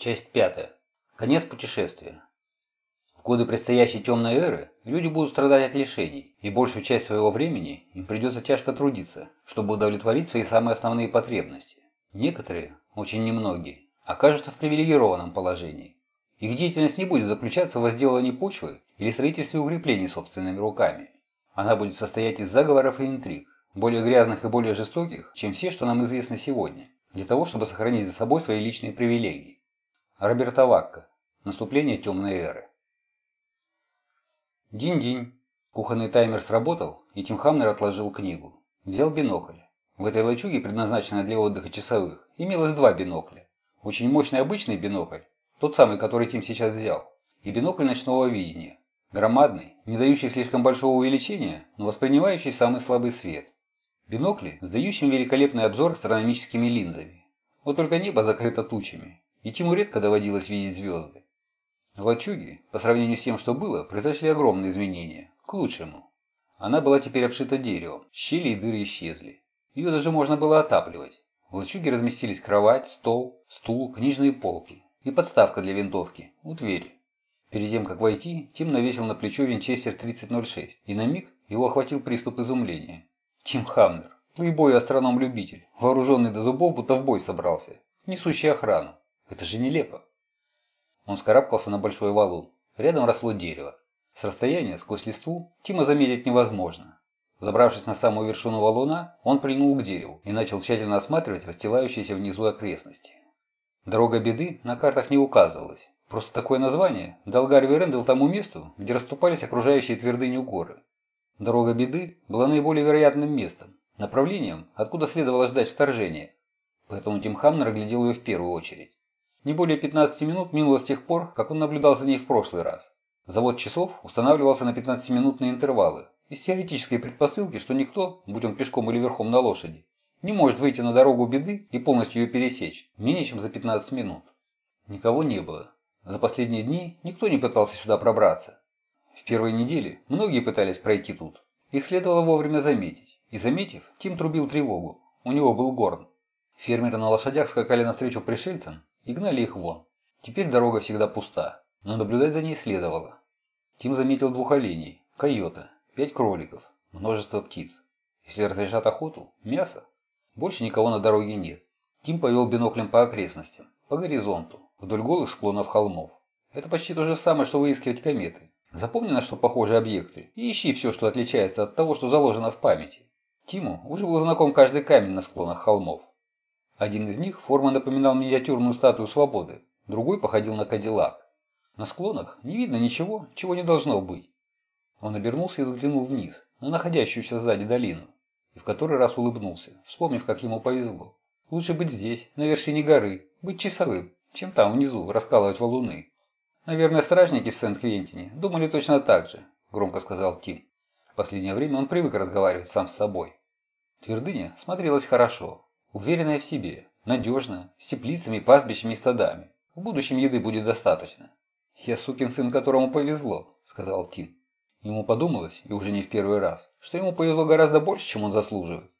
Часть пятая. Конец путешествия. В годы предстоящей темной эры люди будут страдать от лишений, и большую часть своего времени им придется тяжко трудиться, чтобы удовлетворить свои самые основные потребности. Некоторые, очень немногие, окажутся в привилегированном положении. Их деятельность не будет заключаться в возделывании почвы или строительстве укреплений собственными руками. Она будет состоять из заговоров и интриг, более грязных и более жестоких, чем все, что нам известно сегодня, для того, чтобы сохранить за собой свои личные привилегии. Роберта Вакка. Наступление темной эры. Динь-динь. Кухонный таймер сработал, и Тим Хамнер отложил книгу. Взял бинокль. В этой лачуге, предназначенной для отдыха часовых, имелось два бинокля. Очень мощный обычный бинокль, тот самый, который Тим сейчас взял, и бинокль ночного видения. Громадный, не дающий слишком большого увеличения, но воспринимающий самый слабый свет. Бинокли с дающим великолепный обзор астрономическими линзами. Вот только небо закрыто тучами, и Тиму редко доводилось видеть звезды. В лачуге, по сравнению с тем, что было, произошли огромные изменения, к лучшему. Она была теперь обшита деревом, щели и дыры исчезли. Ее даже можно было отапливать. В лачуге разместились кровать, стол, стул, книжные полки и подставка для винтовки у двери. Перед тем, как войти, Тим навесил на плечо винчестер 3006, и на миг его охватил приступ изумления. Тим Хамнер, плейбой и астроном-любитель, вооруженный до зубов, будто в бой собрался, несущий охрану. Это же нелепо. Он скарабкался на большой валун. Рядом росло дерево. С расстояния, сквозь листву, Тима заметить невозможно. Забравшись на самую вершину валуна, он прильнул к дереву и начал тщательно осматривать расстилающиеся внизу окрестности. Дорога беды на картах не указывалась. Просто такое название дал Гарви Рэндалл тому месту, где расступались окружающие твердыню горы. Дорога беды была наиболее вероятным местом, направлением, откуда следовало ждать вторжения. Поэтому Тим Хамнер оглядел ее в первую очередь. Не более 15 минут минуло с тех пор, как он наблюдал за ней в прошлый раз. Завод часов устанавливался на 15-минутные интервалы, из теоретической предпосылки, что никто, будь он пешком или верхом на лошади, не может выйти на дорогу беды и полностью ее пересечь менее чем за 15 минут. Никого не было. За последние дни никто не пытался сюда пробраться. В первой неделе многие пытались пройти тут. Их следовало вовремя заметить. И заметив, Тим трубил тревогу. У него был горн. Фермеры на лошадях скакали навстречу пришельцам и гнали их вон. Теперь дорога всегда пуста, но наблюдать за ней следовало. Тим заметил двух оленей, койота, пять кроликов, множество птиц. Если разрешат охоту, мясо. Больше никого на дороге нет. Тим повел биноклем по окрестностям, по горизонту, вдоль голых склонов холмов. Это почти то же самое, что выискивать кометы. Запомни, на что похожи объекты, и ищи все, что отличается от того, что заложено в памяти. Тиму уже был знаком каждый камень на склонах холмов. Один из них форма напоминал миниатюрную статую свободы, другой походил на кадиллак. На склонах не видно ничего, чего не должно быть. Он обернулся и взглянул вниз, на находящуюся сзади долину, и в который раз улыбнулся, вспомнив, как ему повезло. Лучше быть здесь, на вершине горы, быть часовым, чем там внизу раскалывать валуны. Наверное, стражники в Сент-Квентине думали точно так же, громко сказал Тим. В последнее время он привык разговаривать сам с собой. Твердыня смотрелась хорошо, Уверенная в себе, надежная, с теплицами, пастбищами и стадами. В будущем еды будет достаточно. «Я сукин сын, которому повезло», – сказал Тим. Ему подумалось, и уже не в первый раз, что ему повезло гораздо больше, чем он заслуживает.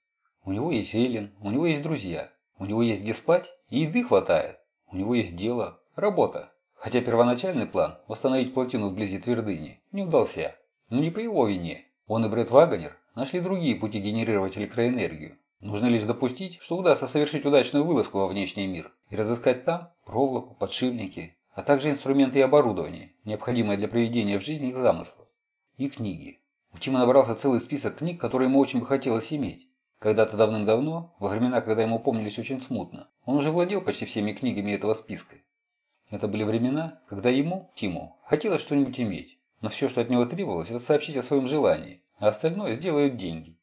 У него есть Эллен, у него есть друзья, у него есть где спать, и еды хватает. У него есть дело, работа. Хотя первоначальный план – восстановить плотину вблизи твердыни – не удался. Но не по его вине. Он и Брэд Вагонер нашли другие пути генерировать электроэнергию. Нужно лишь допустить, что удастся совершить удачную вылазку во внешний мир и разыскать там проволоку, подшипники, а также инструменты и оборудование, необходимое для приведения в жизнь их замыслов. И книги. У Тима набрался целый список книг, которые ему очень бы хотелось иметь. Когда-то давным-давно, во времена, когда ему помнились очень смутно, он уже владел почти всеми книгами этого списка. Это были времена, когда ему, Тиму, хотелось что-нибудь иметь, но все, что от него требовалось, это сообщить о своем желании, а остальное сделают деньги.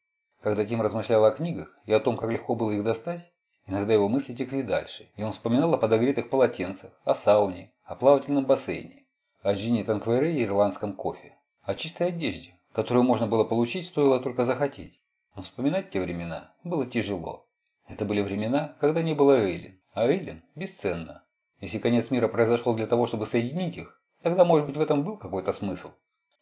Когда Тим размышлял о книгах и о том, как легко было их достать, иногда его мысли текли дальше, и он вспоминал о подогретых полотенцах, о сауне, о плавательном бассейне, о джине Танквере и ирландском кофе, о чистой одежде, которую можно было получить, стоило только захотеть. Но вспоминать те времена было тяжело. Это были времена, когда не было Эйлин, а Эйлин бесценна. Если конец мира произошел для того, чтобы соединить их, тогда, может быть, в этом был какой-то смысл.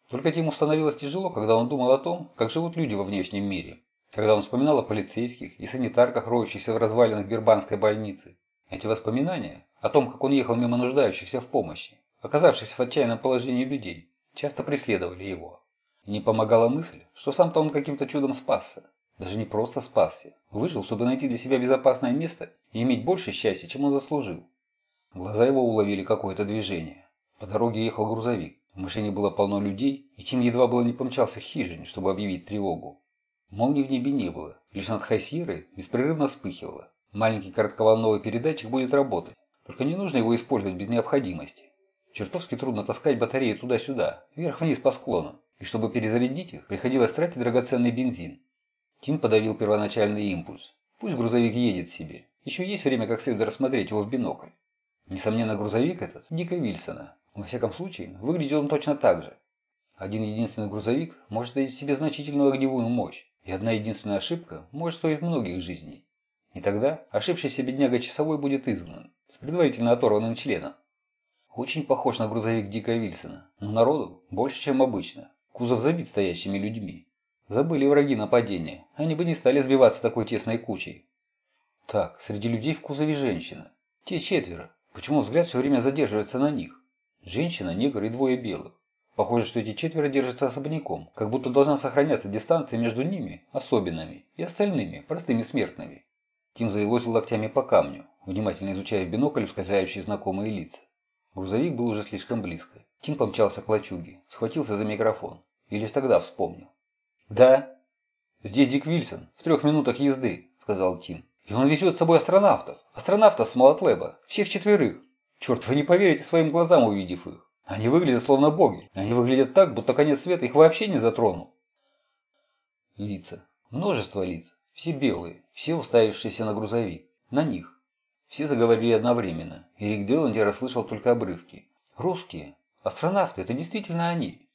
Только Тиму становилось тяжело, когда он думал о том, как живут люди во внешнем мире, когда он вспоминал о полицейских и санитарках, роющихся в развалинах Бирбанской больницы, эти воспоминания о том, как он ехал мимо нуждающихся в помощи, оказавшихся в отчаянном положении людей, часто преследовали его. И не помогала мысль, что сам-то он каким-то чудом спасся. Даже не просто спасся, выжил, чтобы найти для себя безопасное место и иметь больше счастья, чем он заслужил. Глаза его уловили какое-то движение. По дороге ехал грузовик. В машине было полно людей, и Тим едва было не помчался к хижине, чтобы объявить тревогу. Молнии в небе не было, лишь над Хайсирой беспрерывно вспыхивало. Маленький коротковолновый передатчик будет работать, только не нужно его использовать без необходимости. Чертовски трудно таскать батареи туда-сюда, вверх-вниз по склону, и чтобы перезарядить их, приходилось тратить драгоценный бензин. Тим подавил первоначальный импульс. Пусть грузовик едет себе. Еще есть время как следует рассмотреть его в бинокль. Несомненно, грузовик этот – Дика Вильсона. Во всяком случае, выглядит он точно так же. Один единственный грузовик может дать себе значительную огневую мощь, и одна единственная ошибка может стоить многих жизней. И тогда ошибшийся бедняга часовой будет изгнан, с предварительно оторванным членом. Очень похож на грузовик Дика Вильсона, но народу больше, чем обычно. Кузов забит стоящими людьми. Забыли враги нападения, они бы не стали сбиваться такой тесной кучей. Так, среди людей в кузове женщина. Те четверо. Почему взгляд все время задерживается на них? Женщина, негр и двое белых. Похоже, что эти четверо держатся особняком, как будто должна сохраняться дистанция между ними, особенными, и остальными, простыми смертными. Тим заилозил локтями по камню, внимательно изучая в бинокль ускользающие знакомые лица. Грузовик был уже слишком близко. Тим помчался к лачуге, схватился за микрофон и лишь тогда вспомнил. «Да?» «Здесь Дик Вильсон, в трех минутах езды», – сказал Тим. «И он везет с собой астронавтов, астронавтов с Малатлеба, всех четверых. Черт, вы не поверите своим глазам, увидев их. Они выглядят словно боги. Они выглядят так, будто конец света их вообще не затронул». Лица. Множество лиц. Все белые, все уставившиеся на грузовик. На них. Все заговорили одновременно, и Рик Деланди расслышал только обрывки. «Русские! Астронавты! Это действительно они!»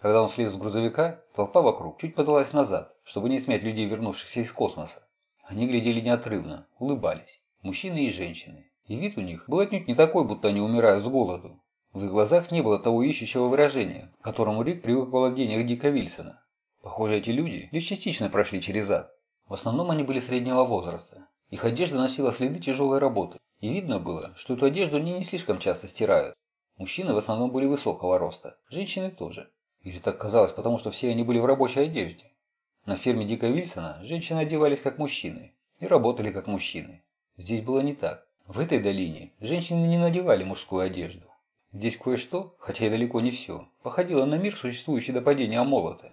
Когда он слез с грузовика, толпа вокруг чуть подалась назад, чтобы не смять людей, вернувшихся из космоса. Они глядели неотрывно, улыбались. Мужчины и женщины. И вид у них был отнюдь не такой, будто они умирают с голоду. В их глазах не было того ищущего выражения, к которому Рик привык в владениях Дика Вильсона. Похоже, эти люди лишь частично прошли через ад. В основном они были среднего возраста. Их одежда носила следы тяжелой работы. И видно было, что эту одежду они не слишком часто стирают. Мужчины в основном были высокого роста, женщины тоже. Или так казалось, потому что все они были в рабочей одежде. На ферме Дика Вильсона женщины одевались как мужчины и работали как мужчины. Здесь было не так. В этой долине женщины не надевали мужскую одежду. Здесь кое-что, хотя и далеко не все, походило на мир, существующий до падения Амолота.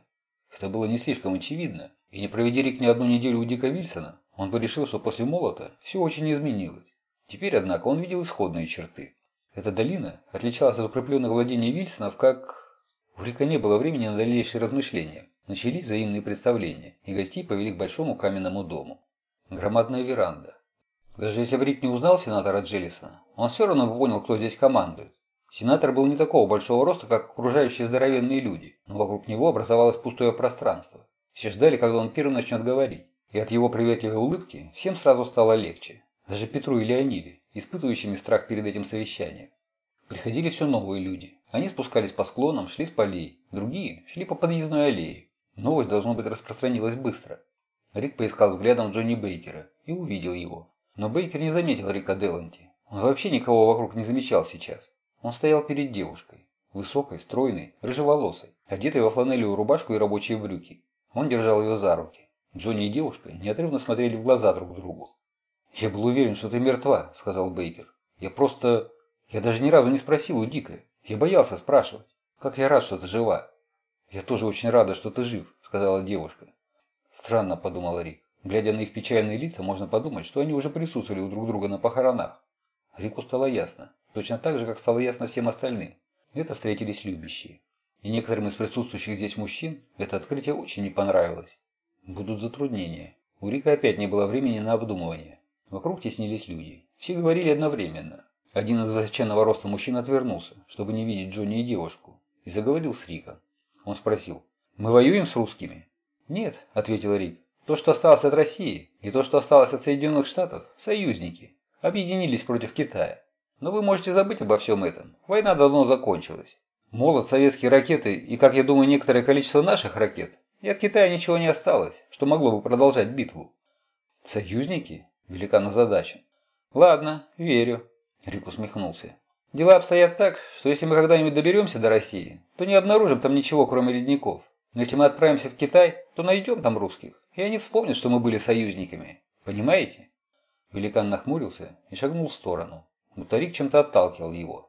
Это было не слишком очевидно, и не проведя Рик ни одну неделю у Дика Вильсона, он бы решил, что после Молота все очень изменилось. Теперь, однако, он видел исходные черты. Эта долина отличалась от укрепленных владений Вильсонов как у Рика не было времени на дальнейшие размышления. Начались взаимные представления, и гостей повели к большому каменному дому. Громадная веранда. Даже если бы Рик не узнал сенатора Джеллисона, он все равно бы понял, кто здесь командует. Сенатор был не такого большого роста, как окружающие здоровенные люди, но вокруг него образовалось пустое пространство. Все ждали, когда он первым начнет говорить, и от его приветливой улыбки всем сразу стало легче. Даже Петру и Леониде, испытывающими страх перед этим совещанием. Приходили все новые люди, они спускались по склонам, шли с полей, другие шли по подъездной аллее. Новость, должно быть, распространилась быстро. Рик поискал взглядом Джонни Бейкера и увидел его. Но Бейкер не заметил Рика Деланти. Он вообще никого вокруг не замечал сейчас. Он стоял перед девушкой. Высокой, стройной, рыжеволосой, одетой во фланелевую рубашку и рабочие брюки. Он держал ее за руки. Джонни и девушка неотрывно смотрели в глаза друг другу. «Я был уверен, что ты мертва», — сказал Бейкер. «Я просто... Я даже ни разу не спросил у Дика. Я боялся спрашивать. Как я рад, что ты жива. Я тоже очень рада, что ты жив, сказала девушка. Странно, подумал Рик. Глядя на их печальные лица, можно подумать, что они уже присутствовали у друг друга на похоронах. Рику стало ясно. Точно так же, как стало ясно всем остальным. Это встретились любящие. И некоторым из присутствующих здесь мужчин это открытие очень не понравилось. Будут затруднения. У Рика опять не было времени на обдумывание. Вокруг теснились люди. Все говорили одновременно. Один из высоченного роста мужчин отвернулся, чтобы не видеть Джонни и девушку, и заговорил с Риком. Он спросил, «Мы воюем с русскими?» «Нет», — ответил Рик. «То, что осталось от России, и то, что осталось от Соединенных Штатов, союзники, объединились против Китая. Но вы можете забыть обо всем этом. Война давно закончилась. Молот, советские ракеты и, как я думаю, некоторое количество наших ракет, и от Китая ничего не осталось, что могло бы продолжать битву». «Союзники?» – великан озадачен. «Ладно, верю. Рик усмехнулся. Дела обстоят так, что если мы когда-нибудь доберемся до России, то не обнаружим там ничего, кроме ледников. Но если мы отправимся в Китай, то найдем там русских, и они вспомнят, что мы были союзниками. Понимаете? Великан нахмурился и шагнул в сторону, будто Рик чем-то отталкивал его.